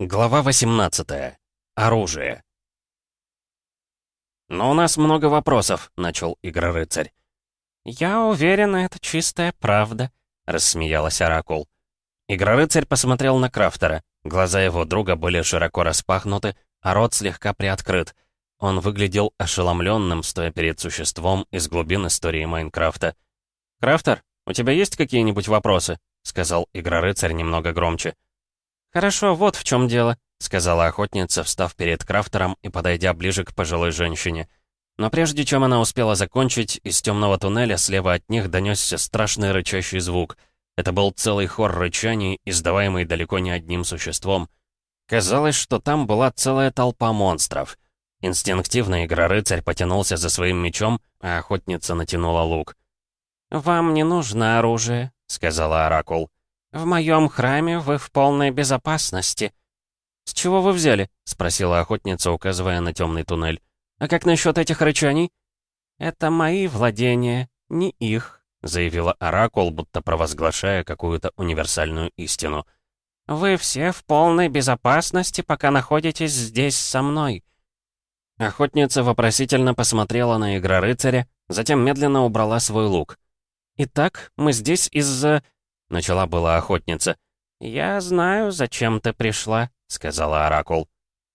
Глава 18. Оружие. «Но у нас много вопросов», — начал Игрорыцарь. «Я уверена, это чистая правда», — рассмеялась Оракул. Игрорыцарь посмотрел на Крафтера. Глаза его друга были широко распахнуты, а рот слегка приоткрыт. Он выглядел ошеломленным, стоя перед существом из глубин истории Майнкрафта. «Крафтер, у тебя есть какие-нибудь вопросы?» — сказал Игрорыцарь немного громче. «Хорошо, вот в чем дело», — сказала охотница, встав перед крафтером и подойдя ближе к пожилой женщине. Но прежде чем она успела закончить, из темного туннеля слева от них донесся страшный рычащий звук. Это был целый хор рычаний, издаваемый далеко не одним существом. Казалось, что там была целая толпа монстров. Инстинктивно Игрорыцарь потянулся за своим мечом, а охотница натянула лук. «Вам не нужно оружие», — сказала Оракул. «В моем храме вы в полной безопасности». «С чего вы взяли?» — спросила охотница, указывая на темный туннель. «А как насчет этих рычаний?» «Это мои владения, не их», — заявила Оракул, будто провозглашая какую-то универсальную истину. «Вы все в полной безопасности, пока находитесь здесь со мной». Охотница вопросительно посмотрела на Игрорыцаря, затем медленно убрала свой лук. «Итак, мы здесь из-за...» — начала была охотница. «Я знаю, зачем ты пришла», — сказала Оракул.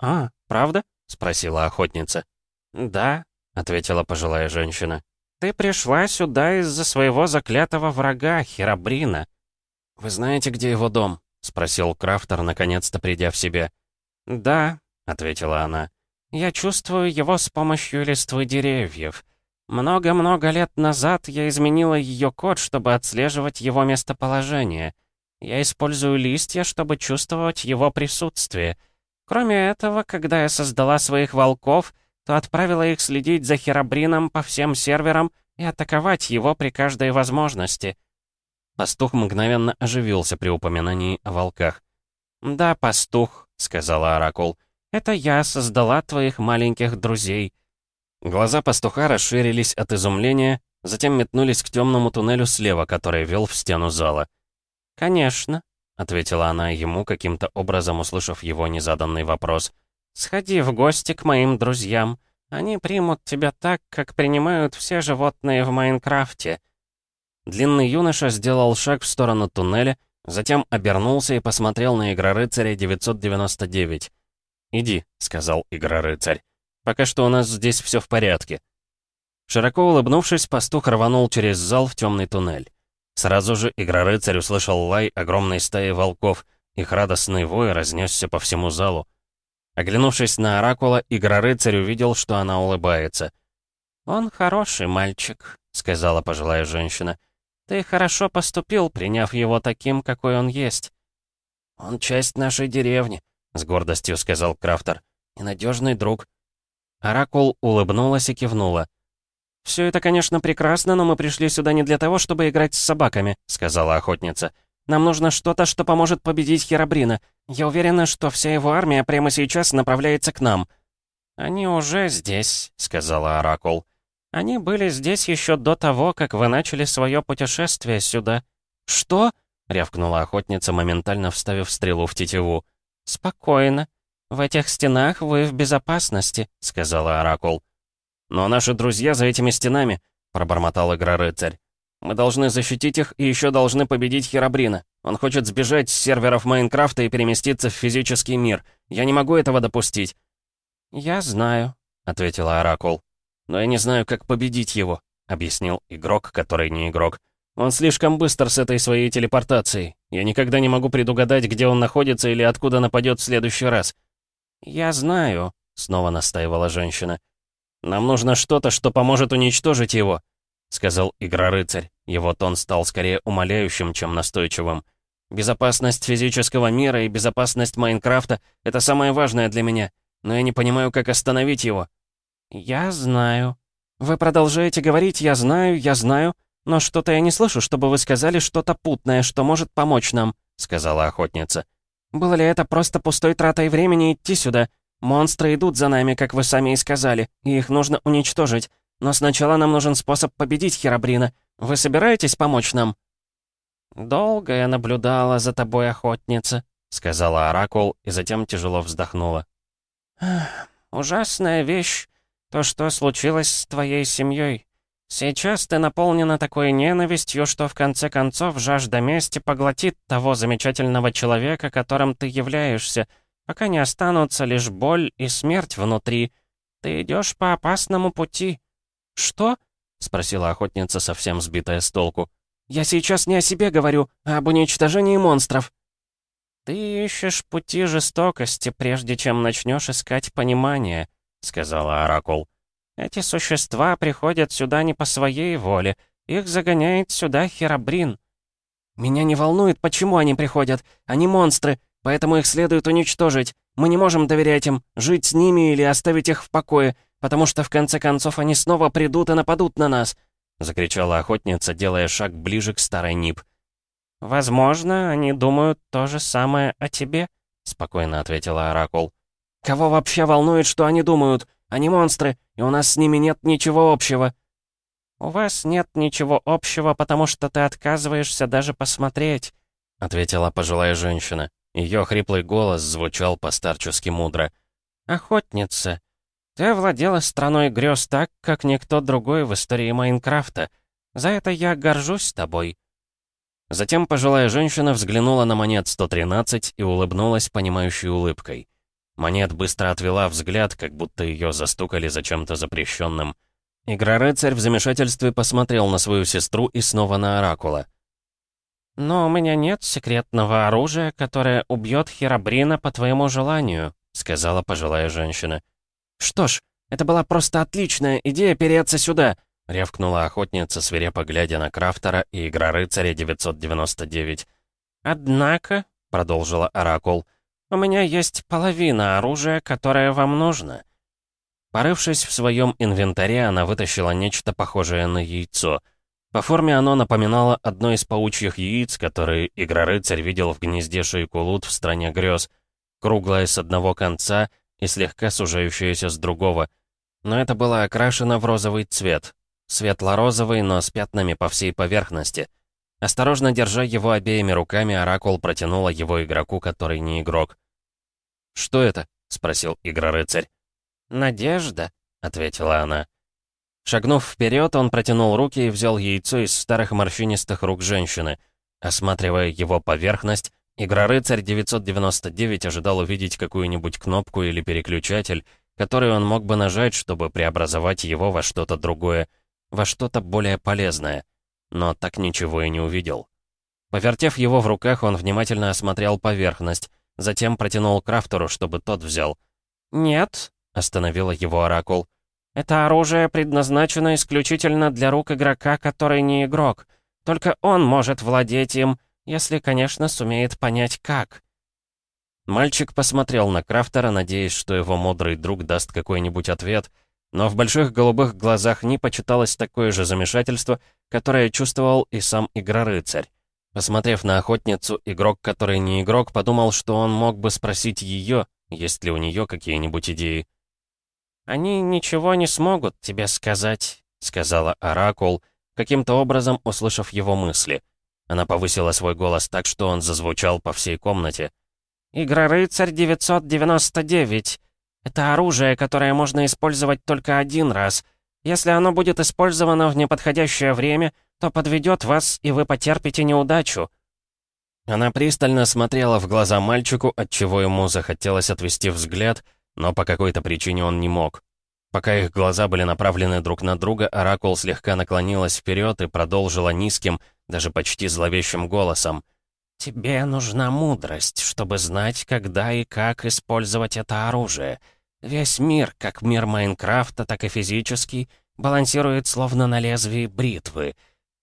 «А, правда?» — спросила охотница. «Да», — ответила пожилая женщина. «Ты пришла сюда из-за своего заклятого врага, Херабрина». «Вы знаете, где его дом?» — спросил Крафтер, наконец-то придя в себя. «Да», — ответила она. «Я чувствую его с помощью листвы деревьев. Много-много лет назад я изменила ее код, чтобы отслеживать его местоположение. Я использую листья, чтобы чувствовать его присутствие. Кроме этого, когда я создала своих волков, то отправила их следить за Херабрином по всем серверам и атаковать его при каждой возможности. Пастух мгновенно оживился при упоминании о волках. «Да, пастух», — сказала Оракул, — «это я создала твоих маленьких друзей». Глаза пастуха расширились от изумления, затем метнулись к темному туннелю слева, который вел в стену зала. «Конечно», — ответила она ему, каким-то образом услышав его незаданный вопрос. «Сходи в гости к моим друзьям. Они примут тебя так, как принимают все животные в Майнкрафте». Длинный юноша сделал шаг в сторону туннеля, затем обернулся и посмотрел на Игрорыцаря 999. «Иди», — сказал Игрорыцарь. «Пока что у нас здесь все в порядке». Широко улыбнувшись, пастух рванул через зал в темный туннель. Сразу же Игрорыцарь услышал лай огромной стаи волков. Их радостный вой разнесся по всему залу. Оглянувшись на Оракула, Игрорыцарь увидел, что она улыбается. «Он хороший мальчик», — сказала пожилая женщина. «Ты хорошо поступил, приняв его таким, какой он есть». «Он часть нашей деревни», — с гордостью сказал Крафтер. «И надежный друг». Оракул улыбнулась и кивнула. «Все это, конечно, прекрасно, но мы пришли сюда не для того, чтобы играть с собаками», — сказала охотница. «Нам нужно что-то, что поможет победить Херабрина. Я уверена, что вся его армия прямо сейчас направляется к нам». «Они уже здесь», — сказала Оракул. «Они были здесь еще до того, как вы начали свое путешествие сюда». «Что?» — рявкнула охотница, моментально вставив стрелу в тетиву. «Спокойно. В этих стенах вы в безопасности», — сказала Оракул. «Но наши друзья за этими стенами», — пробормотал Игрорыцарь. «Мы должны защитить их и еще должны победить Херабрина. Он хочет сбежать с серверов Майнкрафта и переместиться в физический мир. Я не могу этого допустить». «Я знаю», — ответила Оракул. «Но я не знаю, как победить его», — объяснил игрок, который не игрок. «Он слишком быстр с этой своей телепортацией. Я никогда не могу предугадать, где он находится или откуда нападет в следующий раз». «Я знаю», — снова настаивала женщина. «Нам нужно что-то, что поможет уничтожить его», — сказал Игрорыцарь. Его тон стал скорее умоляющим, чем настойчивым. «Безопасность физического мира и безопасность Майнкрафта — это самое важное для меня, но я не понимаю, как остановить его». «Я знаю. Вы продолжаете говорить «я знаю, я знаю», но что-то я не слышу, чтобы вы сказали что-то путное, что может помочь нам», — сказала охотница. «Было ли это просто пустой тратой времени идти сюда? Монстры идут за нами, как вы сами и сказали, и их нужно уничтожить. Но сначала нам нужен способ победить Херабрина. — Вы собираетесь помочь нам?» «Долго я наблюдала за тобой, охотница», — сказала Оракул и затем тяжело вздохнула. «Ужасная вещь, то, что случилось с твоей семьей. Сейчас ты наполнена такой ненавистью, что в конце концов жажда мести поглотит того замечательного человека, которым ты являешься, пока не останутся лишь боль и смерть внутри. Ты идешь по опасному пути». «Что?» — спросила охотница, совсем сбитая с толку. «Я сейчас не о себе говорю, а об уничтожении монстров». «Ты ищешь пути жестокости, прежде чем начнешь искать понимание», — сказала Оракул. «Эти существа приходят сюда не по своей воле. Их загоняет сюда Херабрин». «Меня не волнует, почему они приходят. Они монстры, поэтому их следует уничтожить. Мы не можем доверять им, жить с ними или оставить их в покое, потому что в конце концов они снова придут и нападут на нас», — закричала охотница, делая шаг ближе к старой Нип. «Возможно, они думают то же самое о тебе», — спокойно ответила Оракул. «Кого вообще волнует, что они думают? Они монстры, и у нас с ними нет ничего общего». «У вас нет ничего общего, потому что ты отказываешься даже посмотреть», — ответила пожилая женщина. Ее хриплый голос звучал постарчески мудро. «Охотница, ты овладела страной грез так, как никто другой в истории Майнкрафта. За это я горжусь тобой». Затем пожилая женщина взглянула на монет 113 и улыбнулась понимающей улыбкой. Монет быстро отвела взгляд, как будто ее застукали за чем-то запрещенным. Игрорыцарь в замешательстве посмотрел на свою сестру и снова на Оракула. «Но у меня нет секретного оружия, которое убьет Херабрина по твоему желанию», сказала пожилая женщина. «Что ж, это была просто отличная идея переться сюда», — рявкнула охотница, свирепо глядя на Крафтера и Игрорыцаря 999. «Однако», — продолжила Оракул, — «у меня есть половина оружия, которое вам нужно». Порывшись в своем инвентаре, она вытащила нечто похожее на яйцо. По форме оно напоминало одно из паучьих яиц, которые Игрорыцарь видел в гнезде Шейкулут в стране грез. Круглое с одного конца и слегка сужающееся с другого. Но это было окрашено в розовый цвет, Светло-розовый, но с пятнами по всей поверхности. Осторожно держа его обеими руками, Оракул протянула его игроку, который не игрок. «Что это?» — спросил игрорыцарь. «Надежда», — ответила она. Шагнув вперед, он протянул руки и взял яйцо из старых морщинистых рук женщины. Осматривая его поверхность, игрорыцарь 999 ожидал увидеть какую-нибудь кнопку или переключатель, который он мог бы нажать, чтобы преобразовать его во что-то другое — во что-то более полезное, но так ничего и не увидел. Повертев его в руках, он внимательно осмотрел поверхность, затем протянул Крафтеру, чтобы тот взял. «Нет», — остановила его Оракул, — «это оружие предназначено исключительно для рук игрока, который не игрок. Только он может владеть им, если, конечно, сумеет понять, как». Мальчик посмотрел на Крафтера, надеясь, что его мудрый друг даст какой-нибудь ответ — но в больших голубых глазах не почиталось такое же замешательство, которое чувствовал и сам Игрорыцарь. Посмотрев на охотницу, игрок, который не игрок, подумал, что он мог бы спросить ее, есть ли у нее какие-нибудь идеи. «Они ничего не смогут тебе сказать», — сказала Оракул, каким-то образом услышав его мысли. Она повысила свой голос так, что он зазвучал по всей комнате. «Игрорыцарь 999, это оружие, которое можно использовать только один раз. Если оно будет использовано в неподходящее время, то подведет вас, и вы потерпите неудачу». Она пристально смотрела в глаза мальчику, отчего ему захотелось отвести взгляд, но по какой-то причине он не мог. Пока их глаза были направлены друг на друга, Оракул слегка наклонилась вперед и продолжила низким, даже почти зловещим голосом. «Тебе нужна мудрость, чтобы знать, когда и как использовать это оружие. Весь мир, как мир Майнкрафта, так и физический, балансирует словно на лезвии бритвы.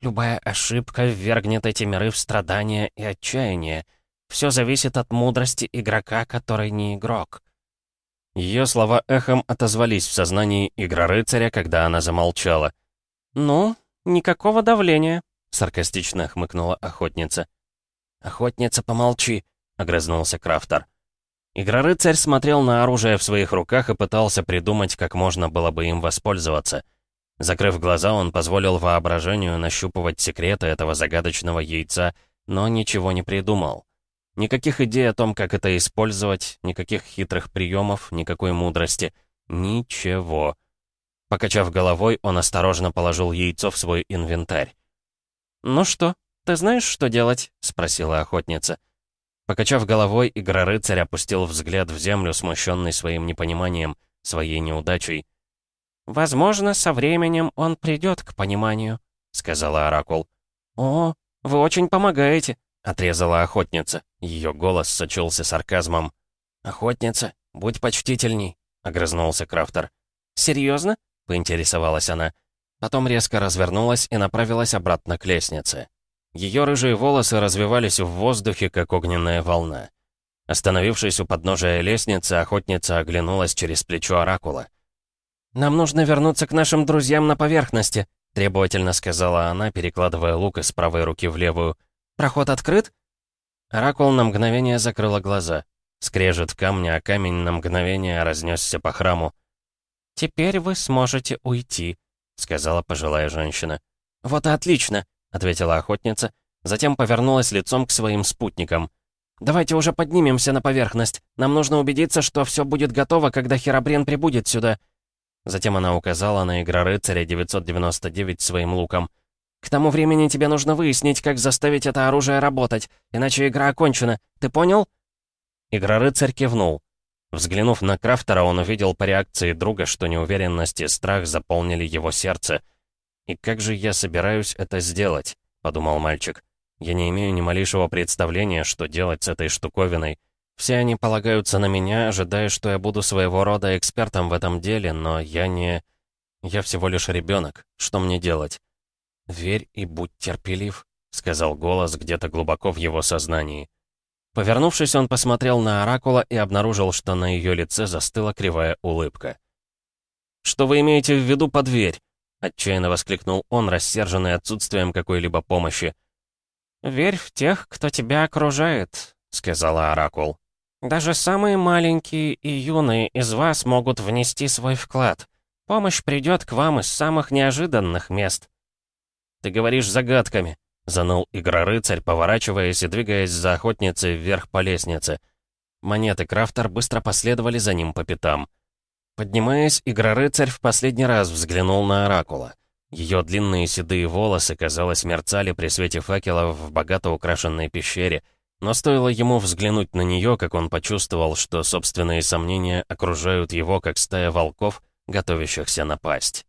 Любая ошибка ввергнет эти миры в страдания и отчаяние. Все зависит от мудрости игрока, который не игрок. Ее слова эхом отозвались в сознании игрорыцаря, когда она замолчала. «Ну, никакого давления», — саркастично хмыкнула охотница. «Охотница, помолчи», — огрызнулся Крафтер. Игрорыцарь смотрел на оружие в своих руках и пытался придумать, как можно было бы им воспользоваться. Закрыв глаза, он позволил воображению нащупывать секреты этого загадочного яйца, но ничего не придумал. Никаких идей о том, как это использовать, никаких хитрых приемов, никакой мудрости. Ничего. Покачав головой, он осторожно положил яйцо в свой инвентарь. «Ну что, ты знаешь, что делать?» — спросила охотница. Покачав головой, Игрорыцарь опустил взгляд в землю, смущенный своим непониманием, своей неудачей. «Возможно, со временем он придет к пониманию», — сказала Оракул. «О, вы очень помогаете», — отрезала охотница. Ее голос сочился сарказмом. «Охотница, будь почтительней», — огрызнулся Крафтер. «Серьезно?» — поинтересовалась она. Потом резко развернулась и направилась обратно к лестнице. Ее рыжие волосы развивались в воздухе, как огненная волна. Остановившись у подножия лестницы, охотница оглянулась через плечо Оракула. «Нам нужно вернуться к нашим друзьям на поверхности», — требовательно сказала она, перекладывая лук из правой руки в левую. «Проход открыт?» Оракул на мгновение закрыла глаза. Скрежет камня, а камень на мгновение разнесся по храму. «Теперь вы сможете уйти», — сказала пожилая женщина. «Вот и отлично», — ответила охотница, затем повернулась лицом к своим спутникам. «Давайте уже поднимемся на поверхность. Нам нужно убедиться, что все будет готово, когда Херабрин прибудет сюда». Затем она указала на Игрорыцаря 999 своим луком. «К тому времени тебе нужно выяснить, как заставить это оружие работать, иначе игра окончена. Ты понял?» Игрорыцарь кивнул. Взглянув на Крафтера, он увидел по реакции друга, что неуверенность и страх заполнили его сердце. «И как же я собираюсь это сделать?» — подумал мальчик. «Я не имею ни малейшего представления, что делать с этой штуковиной. Все они полагаются на меня, ожидая, что я буду своего рода экспертом в этом деле, но я не... Я всего лишь ребенок. Что мне делать?» «Верь и будь терпелив», — сказал голос где-то глубоко в его сознании. Повернувшись, он посмотрел на Оракула и обнаружил, что на ее лице застыла кривая улыбка. «Что вы имеете в виду под дверь?» — отчаянно воскликнул он, рассерженный отсутствием какой-либо помощи. «Верь в тех, кто тебя окружает», — сказала Оракул. «Даже самые маленькие и юные из вас могут внести свой вклад. Помощь придет к вам из самых неожиданных мест». «Ты говоришь загадками», — заныл Игрорыцарь, поворачиваясь и двигаясь за охотницей вверх по лестнице. Монеты Крафтер быстро последовали за ним по пятам. Поднимаясь, Игрорыцарь в последний раз взглянул на Оракула. Ее длинные седые волосы, казалось, мерцали при свете факелов в богато украшенной пещере, но стоило ему взглянуть на нее, как он почувствовал, что собственные сомнения окружают его, как стая волков, готовящихся напасть.